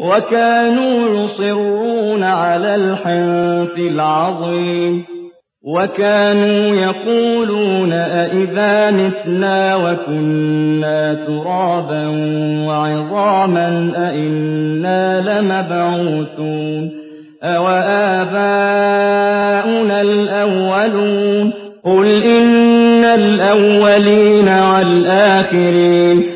وكانوا يصرون على الحنث العظيم وكانوا يقولون أئذا متنا وكنا ترابا وعظاما أئنا لمبعوثون أوآباؤنا الأولون قل إن الأولين والآخرين